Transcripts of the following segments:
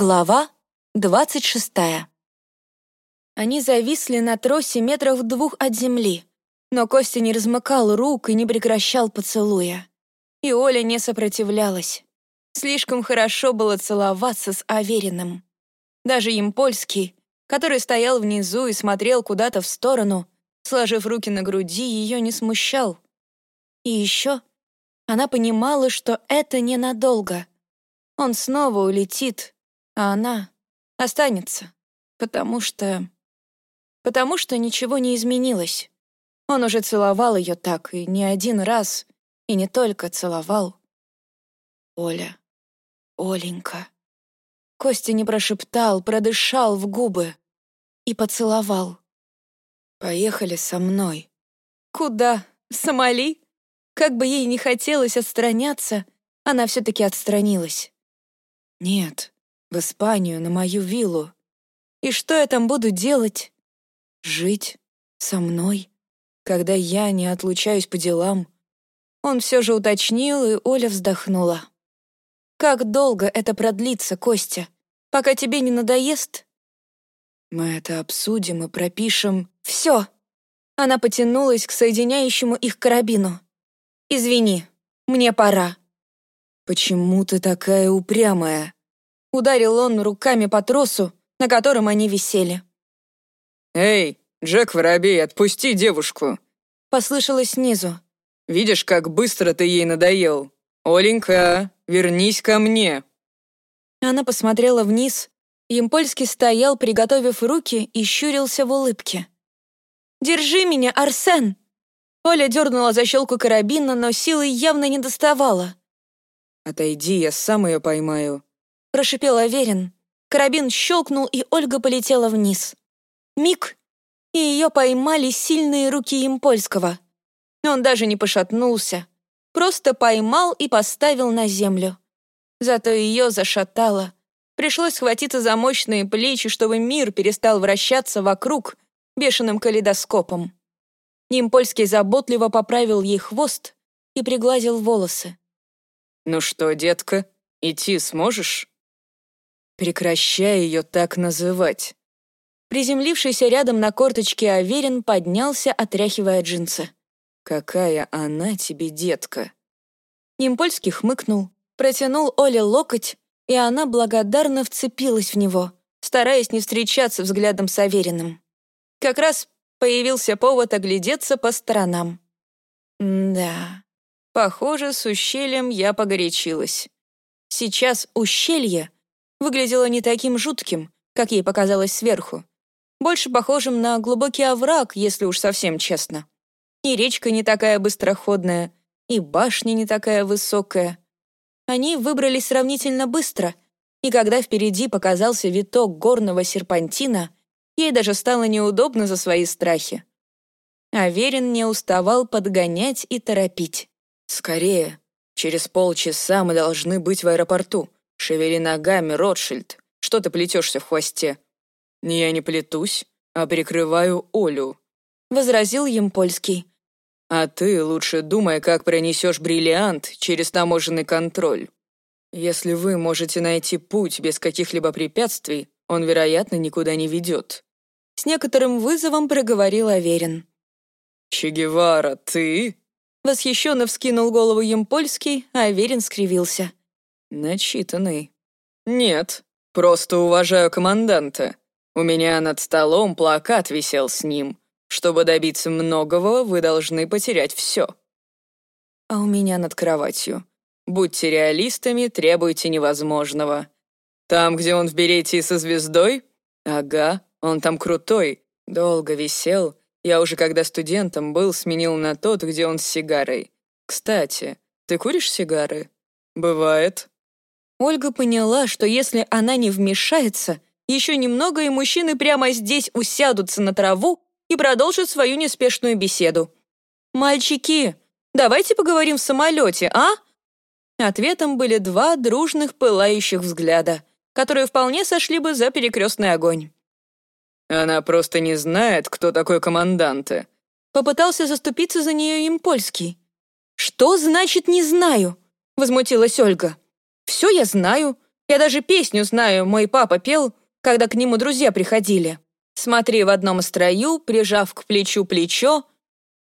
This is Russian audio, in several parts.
Глава двадцать шестая. Они зависли на тросе метрах в двух от земли, но Костя не размыкал рук и не прекращал поцелуя. И Оля не сопротивлялась. Слишком хорошо было целоваться с Авериным. Даже Импольский, который стоял внизу и смотрел куда-то в сторону, сложив руки на груди, ее не смущал. И еще она понимала, что это ненадолго. Он снова улетит, а она останется, потому что... Потому что ничего не изменилось. Он уже целовал ее так, и не один раз, и не только целовал. Оля, Оленька. Костя не прошептал, продышал в губы и поцеловал. «Поехали со мной». «Куда? В Сомали?» Как бы ей не хотелось отстраняться, она все-таки отстранилась. «Нет, в Испанию, на мою виллу. И что я там буду делать? Жить со мной, когда я не отлучаюсь по делам. Он все же уточнил, и Оля вздохнула. «Как долго это продлится, Костя? Пока тебе не надоест?» «Мы это обсудим и пропишем...» «Все!» Она потянулась к соединяющему их карабину. «Извини, мне пора». «Почему ты такая упрямая?» Ударил он руками по тросу, на котором они висели. «Эй, Джек Воробей, отпусти девушку!» Послышалось снизу. «Видишь, как быстро ты ей надоел? Оленька, вернись ко мне!» Она посмотрела вниз. Емпольский стоял, приготовив руки, и щурился в улыбке. «Держи меня, Арсен!» Оля дернула защелку карабина, но силы явно не доставала. «Отойди, я сам ее поймаю», — прошипел Аверин. Карабин щелкнул, и Ольга полетела вниз. Миг, и ее поймали сильные руки Импольского. Он даже не пошатнулся, просто поймал и поставил на землю. Зато ее зашатало. Пришлось схватиться за мощные плечи, чтобы мир перестал вращаться вокруг бешеным калейдоскопом. Импольский заботливо поправил ей хвост и пригладил волосы. «Ну что, детка, идти сможешь?» Прекращай ее так называть. Приземлившийся рядом на корточке Аверин поднялся, отряхивая джинсы. «Какая она тебе, детка!» Импольский хмыкнул, протянул Оле локоть, и она благодарно вцепилась в него, стараясь не встречаться взглядом с Авериным. Как раз появился повод оглядеться по сторонам. да, похоже, с ущельем я погорячилась. Сейчас ущелье выглядело не таким жутким, как ей показалось сверху. Больше похожим на глубокий овраг, если уж совсем честно. И речка не такая быстроходная, и башня не такая высокая. Они выбрались сравнительно быстро, и когда впереди показался виток горного серпантина, ей даже стало неудобно за свои страхи. Аверин не уставал подгонять и торопить. «Скорее, через полчаса мы должны быть в аэропорту», «Шевели ногами, Ротшильд, что ты плетешься в хвосте?» «Я не плетусь, а прикрываю Олю», — возразил им польский. «А ты лучше думай, как пронесешь бриллиант через таможенный контроль. Если вы можете найти путь без каких-либо препятствий, он, вероятно, никуда не ведет». С некоторым вызовом проговорил Аверин. «Че Гевара, ты?» Восхищенно вскинул голову Емпольский, а Аверин скривился. Начитанный. Нет, просто уважаю команданта. У меня над столом плакат висел с ним. Чтобы добиться многого, вы должны потерять все. А у меня над кроватью. Будьте реалистами, требуйте невозможного. Там, где он в берете со звездой? Ага, он там крутой. Долго висел. Я уже когда студентом был, сменил на тот, где он с сигарой. Кстати, ты куришь сигары? Бывает. Ольга поняла, что если она не вмешается, еще немного и мужчины прямо здесь усядутся на траву и продолжат свою неспешную беседу. «Мальчики, давайте поговорим в самолете, а?» Ответом были два дружных пылающих взгляда, которые вполне сошли бы за перекрестный огонь. «Она просто не знает, кто такой команданты», Попытался заступиться за нее Импольский. «Что значит «не знаю»?» — возмутилась Ольга. Все я знаю. Я даже песню знаю, мой папа пел, когда к нему друзья приходили. Смотри в одном строю, прижав к плечу плечо.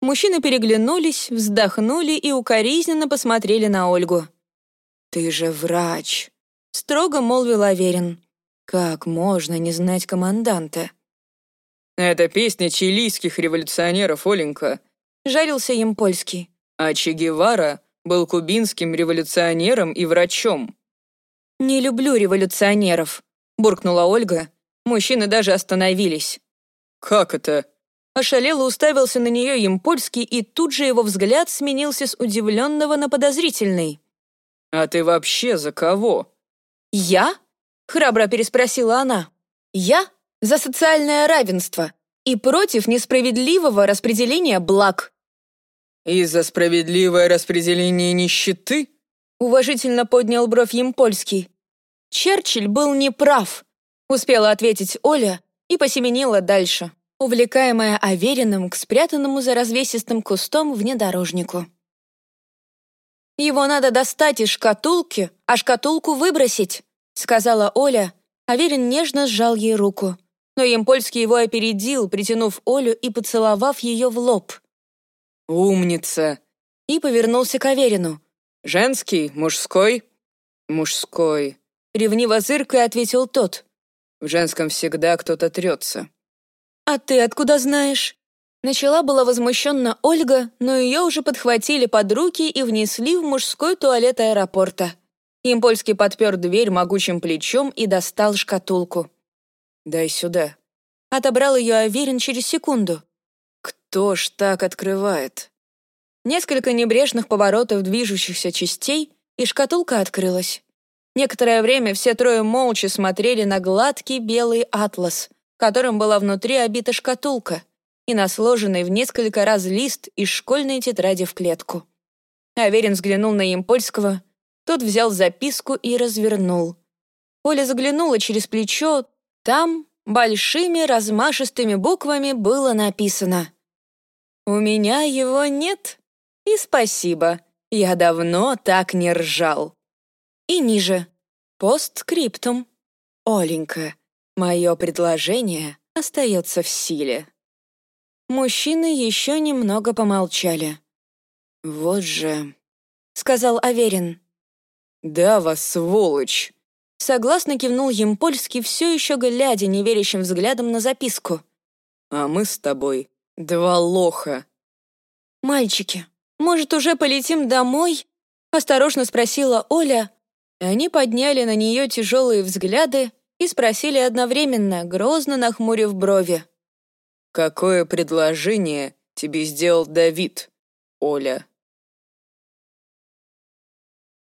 Мужчины переглянулись, вздохнули и укоризненно посмотрели на Ольгу. «Ты же врач», — строго молвил Аверин. «Как можно не знать команданта?» «Это песня чилийских революционеров, Оленька», — жарился им польский. «А Че Гевара был кубинским революционером и врачом». «Не люблю революционеров», — буркнула Ольга. Мужчины даже остановились. «Как это?» Ошалело уставился на нее Емпольский, и тут же его взгляд сменился с удивленного на подозрительный. «А ты вообще за кого?» «Я?» — храбро переспросила она. «Я за социальное равенство и против несправедливого распределения благ». «И за справедливое распределение нищеты?» — уважительно поднял бровь Емпольский. «Черчилль был неправ», — успела ответить Оля и посеменила дальше, увлекаемая Авериным к спрятанному за развесистым кустом внедорожнику. «Его надо достать из шкатулки, а шкатулку выбросить», — сказала Оля. Аверин нежно сжал ей руку. Но Емпольский его опередил, притянув Олю и поцеловав ее в лоб. «Умница!» И повернулся к Аверину. «Женский? Мужской?» «Мужской», — ревниво зыркой ответил тот. «В женском всегда кто-то трется». «А ты откуда знаешь?» Начала была возмущенно Ольга, но ее уже подхватили под руки и внесли в мужской туалет аэропорта. Импольский подпер дверь могучим плечом и достал шкатулку. «Дай сюда». Отобрал ее Аверин через секунду. «Кто ж так открывает?» Несколько небрежных поворотов движущихся частей, и шкатулка открылась. Некоторое время все трое молча смотрели на гладкий белый атлас, которым была внутри обита шкатулка, и на сложенный в несколько раз лист из школьной тетради в клетку. Аверин взглянул на Емпольского, тот взял записку и развернул. Оля заглянула через плечо, там большими размашистыми буквами было написано «У меня его нет». И спасибо, я давно так не ржал. И ниже. Постскриптум. Оленька, мое предложение остается в силе. Мужчины еще немного помолчали. «Вот же», — сказал Аверин. «Да вас, сволочь!» Согласно кивнул Емпольский, все еще глядя неверящим взглядом на записку. «А мы с тобой два лоха». «Мальчики, «Может, уже полетим домой?» — осторожно спросила Оля. Они подняли на нее тяжелые взгляды и спросили одновременно, грозно нахмурив брови. «Какое предложение тебе сделал Давид, Оля?»